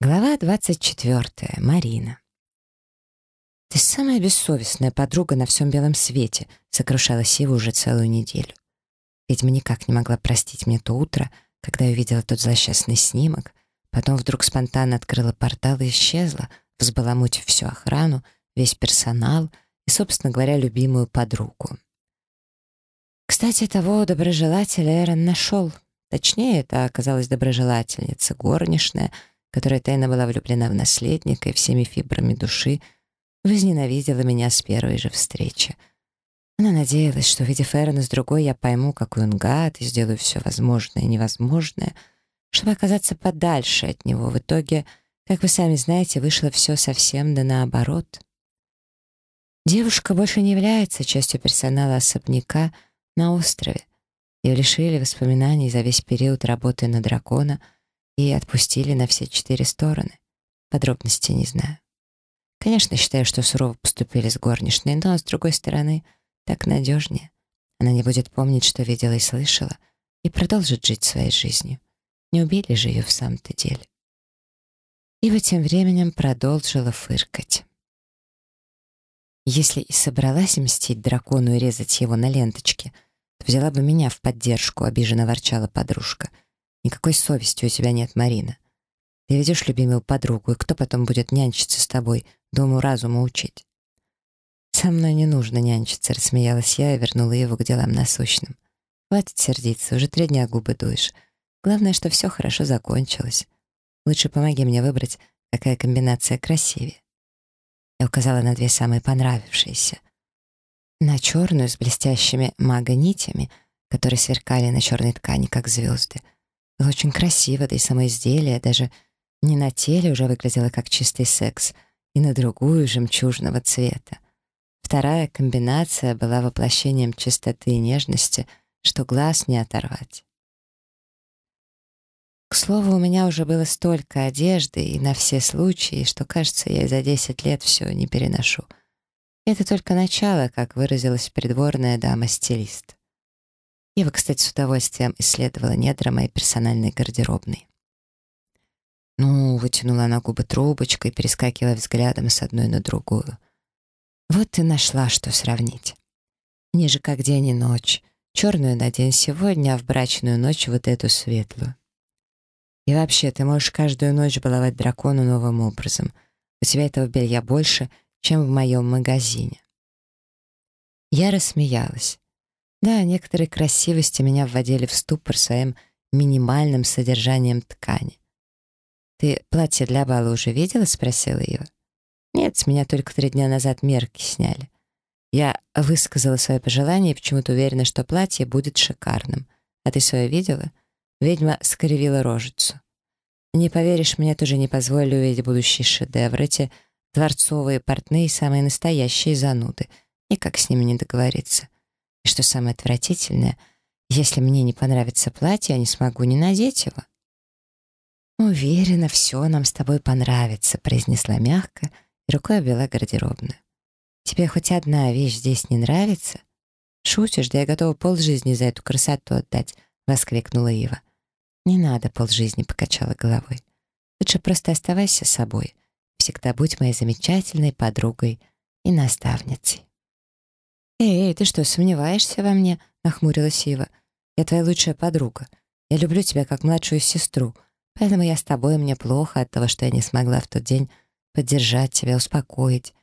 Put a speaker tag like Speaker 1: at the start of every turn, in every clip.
Speaker 1: Глава 24. Марина. «Ты самая бессовестная подруга на всем белом свете», — сокрушалась Сива уже целую неделю. Ведьма никак не могла простить мне то утро, когда я увидела тот злосчастный снимок, потом вдруг спонтанно открыла портал и исчезла, взбаламутив всю охрану, весь персонал и, собственно говоря, любимую подругу. Кстати, того доброжелателя Эрон нашел. Точнее, это оказалась доброжелательница, горничная — которая тайно была влюблена в наследника и всеми фибрами души, возненавидела меня с первой же встречи. Она надеялась, что, увидев Эрона с другой, я пойму, какой он гад, и сделаю все возможное и невозможное, чтобы оказаться подальше от него. В итоге, как вы сами знаете, вышло все совсем да наоборот. Девушка больше не является частью персонала особняка на острове. Ее лишили воспоминаний за весь период работы на дракона — и отпустили на все четыре стороны. Подробностей не знаю. Конечно, считаю, что сурово поступили с горничной, но, с другой стороны, так надежнее. Она не будет помнить, что видела и слышала, и продолжит жить своей жизнью. Не убили же ее в самом-то деле. Ива тем временем продолжила фыркать. Если и собралась мстить дракону и резать его на ленточке, то взяла бы меня в поддержку, обиженно ворчала подружка — Никакой совести у тебя нет, Марина. Ты ведешь любимую подругу, и кто потом будет нянчиться с тобой, дому разума учить? «Со мной не нужно нянчиться», — рассмеялась я и вернула его к делам насущным. «Хватит сердиться, уже три дня губы дуешь. Главное, что все хорошо закончилось. Лучше помоги мне выбрать, какая комбинация красивее». Я указала на две самые понравившиеся. На черную с блестящими мага-нитями, которые сверкали на черной ткани, как звезды — было очень красиво, да и само изделие даже не на теле уже выглядело как чистый секс, и на другую жемчужного цвета. Вторая комбинация была воплощением чистоты и нежности, что глаз не оторвать. К слову, у меня уже было столько одежды и на все случаи, что, кажется, я за 10 лет все не переношу. это только начало, как выразилась придворная дама-стилист. Ева, кстати, с удовольствием исследовала недра моей персональной гардеробной. Ну, вытянула она губы трубочкой, перескакивая взглядом с одной на другую. Вот ты нашла, что сравнить. Ниже как день и ночь. Черную надень сегодня, а в брачную ночь вот эту светлую. И вообще, ты можешь каждую ночь баловать дракону новым образом. У тебя этого белья больше, чем в моем магазине. Я рассмеялась. Да, некоторые красивости меня вводили в ступор своим минимальным содержанием ткани. «Ты платье для бала уже видела?» — спросила его. «Нет, с меня только три дня назад мерки сняли». Я высказала свое пожелание и почему-то уверена, что платье будет шикарным. А ты свое видела? Ведьма скривила рожицу. Не поверишь, мне тоже не позволили увидеть будущий шедевр. Эти дворцовые портные самые настоящие зануды. Никак с ними не договориться. Что самое отвратительное, если мне не понравится платье, я не смогу не надеть его. «Уверена, все нам с тобой понравится», — произнесла мягко и рукой обвела гардеробную. «Тебе хоть одна вещь здесь не нравится?» «Шутишь, да я готова полжизни за эту красоту отдать», — воскликнула Ива. «Не надо полжизни», — покачала головой. «Лучше просто оставайся собой. Всегда будь моей замечательной подругой и наставницей». «Эй, ты что, сомневаешься во мне?» — нахмурилась Ива. «Я твоя лучшая подруга. Я люблю тебя как младшую сестру, поэтому я с тобой, мне плохо от того, что я не смогла в тот день поддержать тебя, успокоить.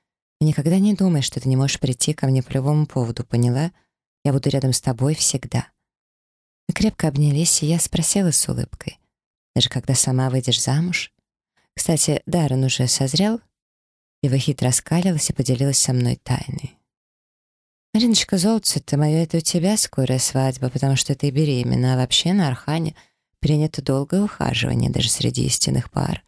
Speaker 1: И никогда не думай, что ты не можешь прийти ко мне по любому поводу, поняла? Я буду рядом с тобой всегда». Мы крепко обнялись, и я спросила с улыбкой. «Даже когда сама выйдешь замуж?» «Кстати, Даррен уже созрел?» Ива хитро раскалилась и поделилась со мной тайной. «Мариночка, золотце ты мое, это у тебя скорая свадьба, потому что ты беременна, а вообще на Архане принято долгое ухаживание даже среди истинных пар.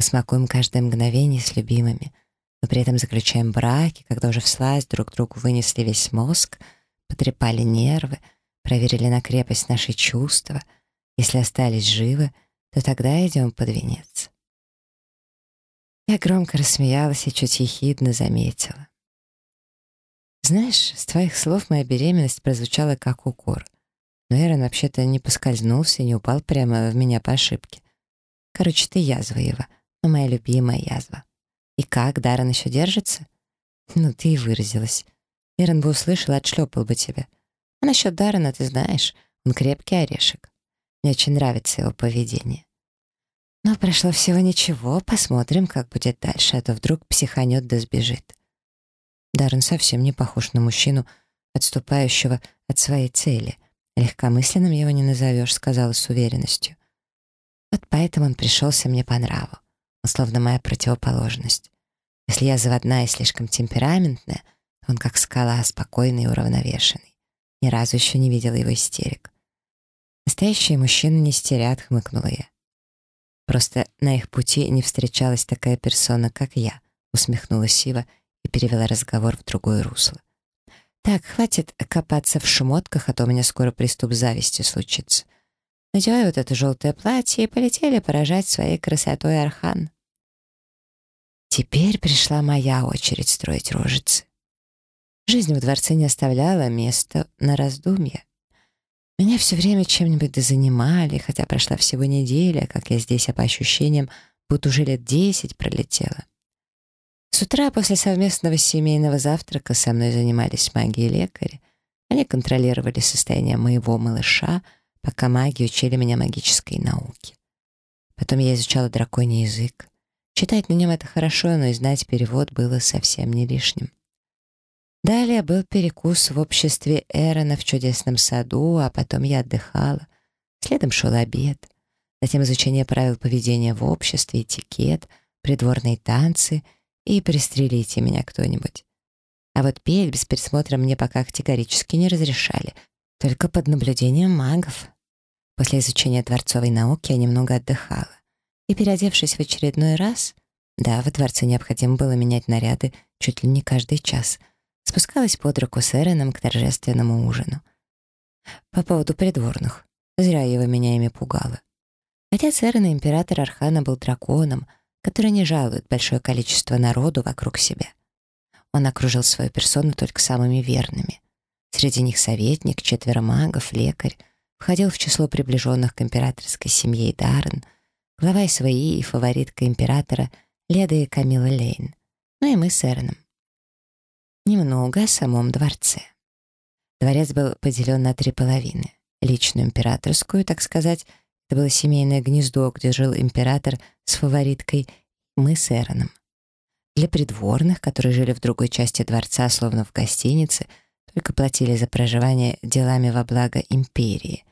Speaker 1: Мы смакуем каждое мгновение с любимыми, но при этом заключаем браки, когда уже всласть друг другу вынесли весь мозг, потрепали нервы, проверили на крепость наши чувства. Если остались живы, то тогда идем под венец». Я громко рассмеялась и чуть ехидно заметила. Знаешь, с твоих слов моя беременность прозвучала как укор. Но Эрон вообще-то не поскользнулся и не упал прямо в меня по ошибке. Короче, ты язва, Ева. Но моя любимая язва. И как, Даррен еще держится? Ну, ты и выразилась. Эрен бы услышал, отшлепал бы тебя. А насчет Даррена ты знаешь, он крепкий орешек. Мне очень нравится его поведение. Но прошло всего ничего, посмотрим, как будет дальше, а то вдруг психанет да сбежит. Даррен совсем не похож на мужчину, отступающего от своей цели. Легкомысленным его не назовешь, сказала с уверенностью. Вот поэтому он пришелся мне по нраву. Он словно моя противоположность. Если я заводная и слишком темпераментная, то он как скала, спокойный и уравновешенный. Ни разу еще не видела его истерик. Настоящие мужчины не истерят, хмыкнула я. Просто на их пути не встречалась такая персона, как я, усмехнулась Сива и перевела разговор в другое русло. Так, хватит копаться в шмотках, а то у меня скоро приступ зависти случится. Надевай вот это желтое платье и полетели поражать своей красотой Архан. Теперь пришла моя очередь строить рожицы. Жизнь в дворце не оставляла места на раздумья. Меня все время чем-нибудь дозанимали, хотя прошла всего неделя, как я здесь, а по ощущениям, будто уже лет десять пролетела. С утра после совместного семейного завтрака со мной занимались маги и лекари. Они контролировали состояние моего малыша, пока маги учили меня магической науке. Потом я изучала драконий язык. Читать на нем это хорошо, но и знать перевод было совсем не лишним. Далее был перекус в обществе Эрона в чудесном саду, а потом я отдыхала. Следом шел обед. Затем изучение правил поведения в обществе, этикет, придворные танцы — и пристрелите меня кто-нибудь. А вот петь без присмотра мне пока категорически не разрешали, только под наблюдением магов. После изучения дворцовой науки я немного отдыхала. И, переодевшись в очередной раз, да, во дворце необходимо было менять наряды чуть ли не каждый час, спускалась под руку с Эреном к торжественному ужину. По поводу придворных. Зря его меня ими пугало. Отец Эрена, император Архана, был драконом, который не жалует большое количество народу вокруг себя. Он окружил свою персону только самыми верными. Среди них советник, четверо магов, лекарь, входил в число приближенных к императорской семье Даррен, глава СВИ и фаворитка императора Леда и Камила Лейн, ну и мы с Эроном. Немного о самом дворце. Дворец был поделен на три половины. Личную императорскую, так сказать, это было семейное гнездо, где жил император с фавориткой, мы с Эроном. Для придворных, которые жили в другой части дворца, словно в гостинице, только платили за проживание делами во благо империи.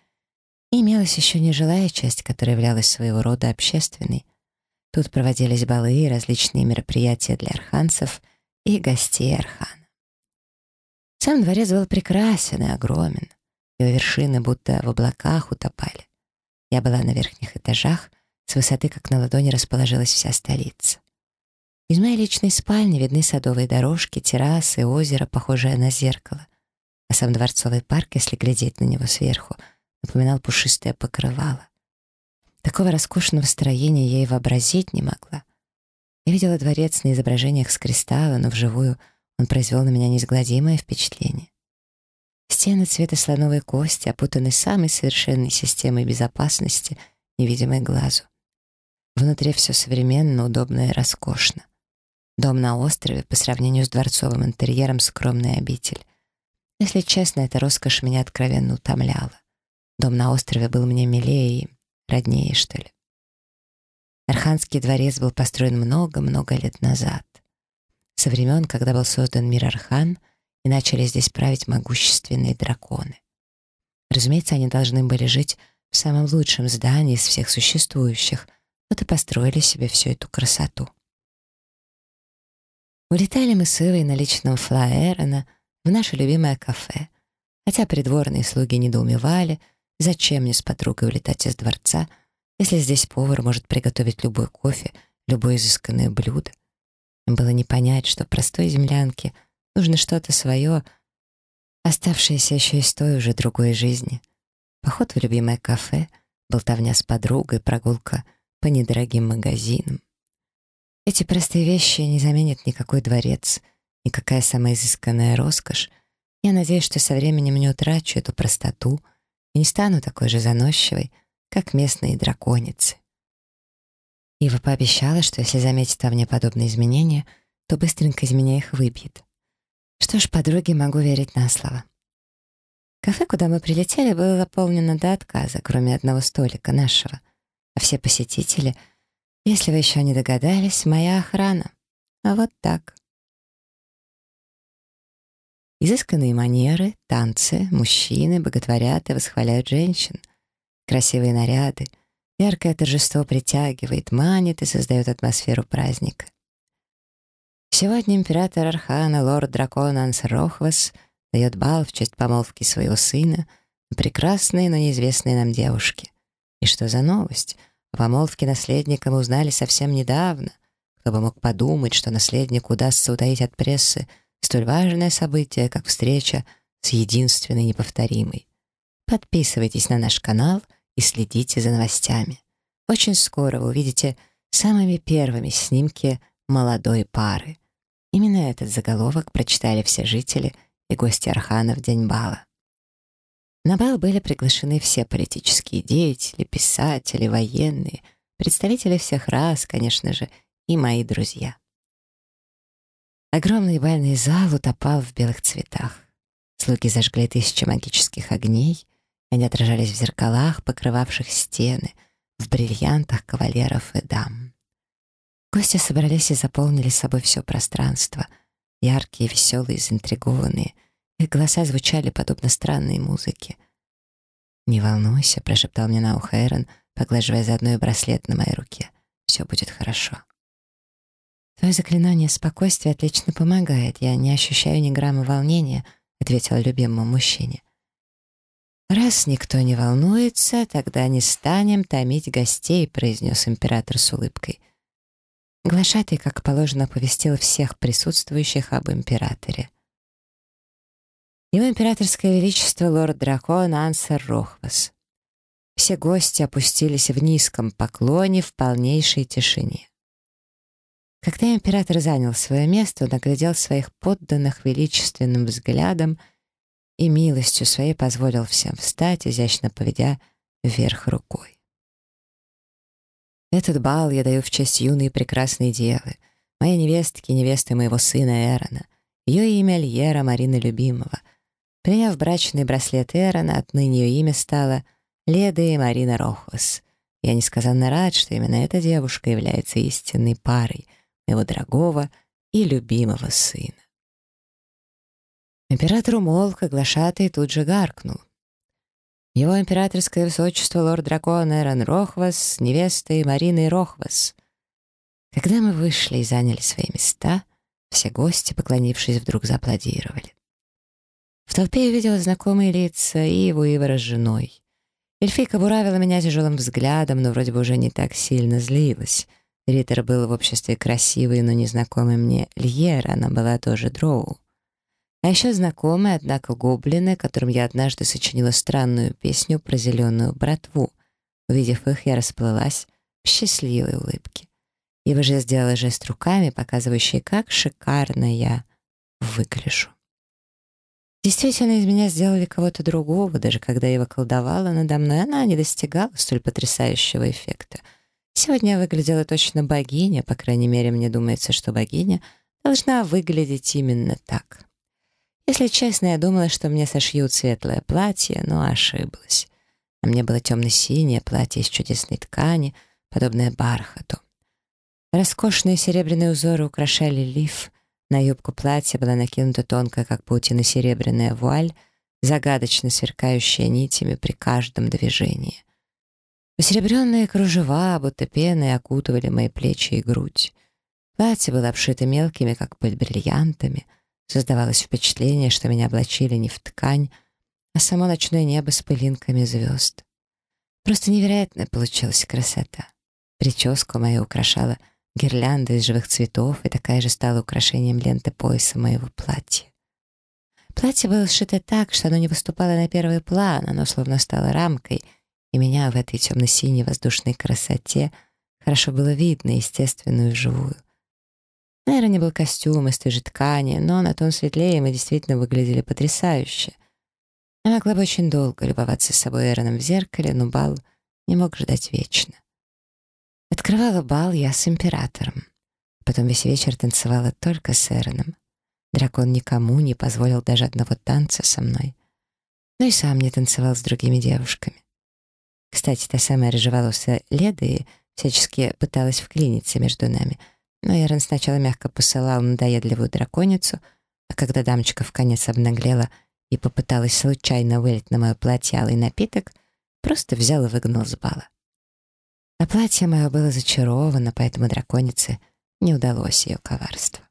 Speaker 1: И имелась еще нежилая часть, которая являлась своего рода общественной. Тут проводились балы и различные мероприятия для арханцев и гостей архана. Сам дворец был прекрасен и огромен. Его вершины будто в облаках утопали. Я была на верхних этажах, с высоты, как на ладони, расположилась вся столица. Из моей личной спальни видны садовые дорожки, террасы, озеро, похожее на зеркало. А сам дворцовый парк, если глядеть на него сверху, напоминал пушистое покрывало. Такого роскошного строения я и вообразить не могла. Я видела дворец на изображениях с кристалла, но вживую он произвел на меня неизгладимое впечатление. Стены цвета слоновой кости опутаны самой совершенной системой безопасности, невидимой глазу. Внутри все современно, удобно и роскошно. Дом на острове по сравнению с дворцовым интерьером скромный обитель. Если честно, эта роскошь меня откровенно утомляла. Дом на острове был мне милее и роднее, что ли. Арханский дворец был построен много-много лет назад. Со времен, когда был создан мир Архан — и начали здесь править могущественные драконы. Разумеется, они должны были жить в самом лучшем здании из всех существующих, вот и построили себе всю эту красоту. Улетали мы с Ивой на личном флаэрона в наше любимое кафе, хотя придворные слуги недоумевали, зачем мне с подругой улетать из дворца, если здесь повар может приготовить любой кофе, любое изысканное блюдо. Им было не понять, что простой землянке — Нужно что-то свое, оставшееся еще из той уже другой жизни. Поход в любимое кафе, болтовня с подругой, прогулка по недорогим магазинам. Эти простые вещи не заменят никакой дворец, никакая самая изысканная роскошь. Я надеюсь, что со временем не утрачу эту простоту и не стану такой же заносчивой, как местные драконицы. Ива пообещала, что если заметит во мне подобные изменения, то быстренько из меня их выбьет. Что ж, подруге могу верить на слово. Кафе, куда мы прилетели, было заполнено до отказа, кроме одного столика нашего. А все посетители, если вы еще не догадались, моя охрана. А вот так. Изысканные манеры, танцы, мужчины боготворят и восхваляют женщин. Красивые наряды, яркое торжество притягивает, манит и создает атмосферу праздника. Сегодня император Архана, лорд-дракон Ансрохвас, дает бал в честь помолвки своего сына прекрасной, но неизвестной нам девушке. И что за новость? О помолвке наследника мы узнали совсем недавно. Кто бы мог подумать, что наследнику удастся утаить от прессы столь важное событие, как встреча с единственной неповторимой. Подписывайтесь на наш канал и следите за новостями. Очень скоро вы увидите самыми первыми снимки молодой пары. Именно этот заголовок прочитали все жители и гости Архана в день бала. На бал были приглашены все политические деятели, писатели, военные, представители всех рас, конечно же, и мои друзья. Огромный бальный зал утопал в белых цветах. Слуги зажгли тысячи магических огней, они отражались в зеркалах, покрывавших стены, в бриллиантах кавалеров и дам. Гости собрались и заполнили собой все пространство. Яркие, веселые, заинтригованные. Их голоса звучали подобно странной музыке. «Не волнуйся», — прошептал мне на ухо Эрон, поглаживая заодно и браслет на моей руке. «Все будет хорошо». «Твое заклинание спокойствия отлично помогает. Я не ощущаю ни грамма волнения», — ответил любимому мужчине. «Раз никто не волнуется, тогда не станем томить гостей», — произнес император с улыбкой. Глашатый, как положено, оповестил всех присутствующих об императоре. Его императорское величество лорд-дракон Ансер Рохвас. Все гости опустились в низком поклоне в полнейшей тишине. Когда император занял свое место, он оглядел своих подданных величественным взглядом и милостью своей позволил всем встать, изящно поведя вверх рукой. Этот бал я даю в честь юной и прекрасной девы, моей невестки, невесты моего сына Эрона. Ее имя Льера Марина Любимого. Приняв брачный браслет Эрона, отныне ее имя стало Леда и Марина Рохос. Я несказанно рад, что именно эта девушка является истинной парой моего дорогого и любимого сына. Император умолк, оглашатый тут же гаркнул. Его императорское высочество лорд-дракон Эрон Рохвас с невестой Мариной Рохвас. Когда мы вышли и заняли свои места, все гости, поклонившись, вдруг зааплодировали. В толпе я видела знакомые лица и его Ивара с женой. Эльфийка буравила меня тяжелым взглядом, но вроде бы уже не так сильно злилась. Риттер был в обществе красивый, но незнакомый мне Льер, она была тоже дроу. А еще знакомые, однако, гоблины, которым я однажды сочинила странную песню про зеленую братву. Увидев их, я расплылась в счастливой улыбке. Ива же сделала жест руками, показывающий, как шикарно я выгляжу. Действительно, из меня сделали кого-то другого, даже когда Ива колдовала надо мной, она не достигала столь потрясающего эффекта. Сегодня я выглядела точно богиня, по крайней мере, мне думается, что богиня должна выглядеть именно так. Если честно, я думала, что мне сошьют светлое платье, но ошиблась. А мне было темно-синее платье из чудесной ткани, подобное бархату. Роскошные серебряные узоры украшали лиф. На юбку платья была накинута тонкая, как паутина, серебряная вуаль, загадочно сверкающая нитями при каждом движении. Посеребренные кружева, будто пеной, окутывали мои плечи и грудь. Платье было обшито мелкими, как пыль, бриллиантами — Создавалось впечатление, что меня облачили не в ткань, а само ночное небо с пылинками звезд. Просто невероятная получилась красота. Прическу мою украшала гирлянда из живых цветов, и такая же стала украшением ленты пояса моего платья. Платье было сшито так, что оно не выступало на первый план, оно словно стало рамкой, и меня в этой темно-синей воздушной красоте хорошо было видно, естественную и живую. Наверное, не был костюм из той же ткани, но на тон светлее мы действительно выглядели потрясающе. Я могла бы очень долго любоваться собой Эроном в зеркале, но бал не мог ждать вечно. Открывала бал я с императором. Потом весь вечер танцевала только с Эроном. Дракон никому не позволил даже одного танца со мной. Ну и сам не танцевал с другими девушками. Кстати, та самая рыжеволосая Леда и всячески пыталась вклиниться между нами, но Эрон сначала мягко посылал надоедливую драконицу, а когда дамочка в конец обнаглела и попыталась случайно вылить на мое платье алый напиток, просто взял и выгнал с бала. А платье мое было зачаровано, поэтому драконице не удалось ее коварство.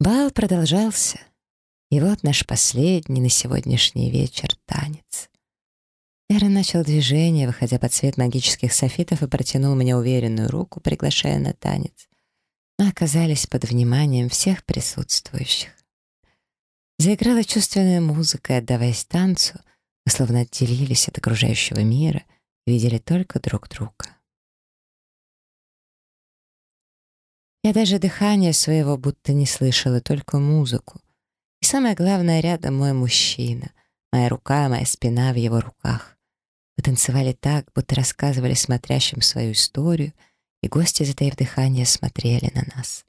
Speaker 1: Бал продолжался, и вот наш последний на сегодняшний вечер танец. Эрон начал движение, выходя под свет магических софитов и протянул мне уверенную руку, приглашая на танец. Мы оказались под вниманием всех присутствующих. Заиграла чувственная музыка, и, отдаваясь танцу, мы словно отделились от окружающего мира — видели только друг друга. Я даже дыхание своего будто не слышала, только музыку. И самое главное, рядом мой мужчина, моя рука, моя спина в его руках. Танцевали так, будто рассказывали смотрящим свою историю, и гости, затаив дыхание, смотрели на нас.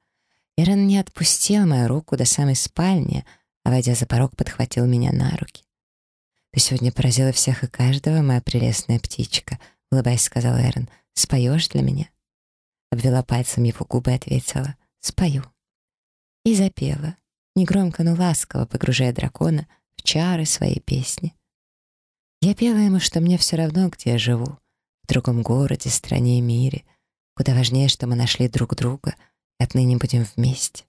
Speaker 1: Иран не отпустил мою руку до самой спальни, а, войдя за порог, подхватил меня на руки. «Ты сегодня поразила всех и каждого, моя прелестная птичка», — улыбаясь, сказал Эрн. «Споешь для меня?» Обвела пальцем его губы и ответила. «Спою». И запела, негромко, но ласково погружая дракона в чары своей песни. Я пела ему, что мне все равно, где я живу, в другом городе, стране мире, куда важнее, что мы нашли друг друга и отныне будем вместе.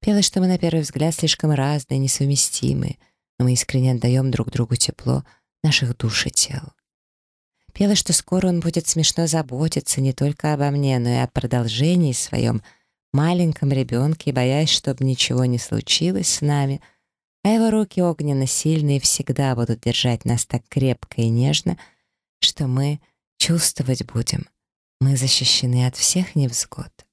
Speaker 1: Пела, что мы на первый взгляд слишком разные, несовместимые, но мы искренне отдаем друг другу тепло наших душ и тел. Пела, что скоро он будет смешно заботиться не только обо мне, но и о продолжении своем маленьком ребенке, боясь, чтобы ничего не случилось с нами, а его руки огненно-сильные всегда будут держать нас так крепко и нежно, что мы чувствовать будем. Мы защищены от всех невзгод.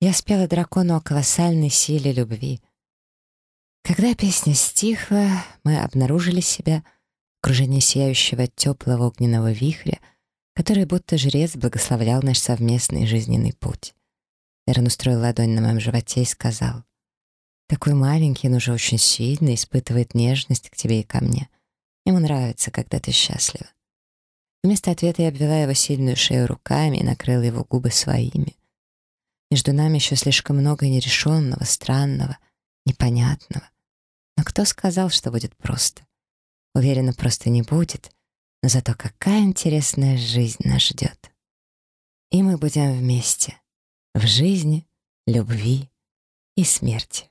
Speaker 1: Я спела дракону о колоссальной силе любви — когда песня стихла, мы обнаружили себя в окружении сияющего теплого огненного вихря, который будто жрец благословлял наш совместный жизненный путь. Эрон устроил ладонь на моем животе и сказал, «Такой маленький, но уже очень сильный, испытывает нежность к тебе и ко мне. Ему нравится, когда ты счастлива». Вместо ответа я обвела его сильную шею руками и накрыла его губы своими. Между нами еще слишком много нерешенного, странного, непонятного. Но кто сказал, что будет просто? Уверена, просто не будет, но зато какая интересная жизнь нас ждет. И мы будем вместе в жизни, любви и смерти.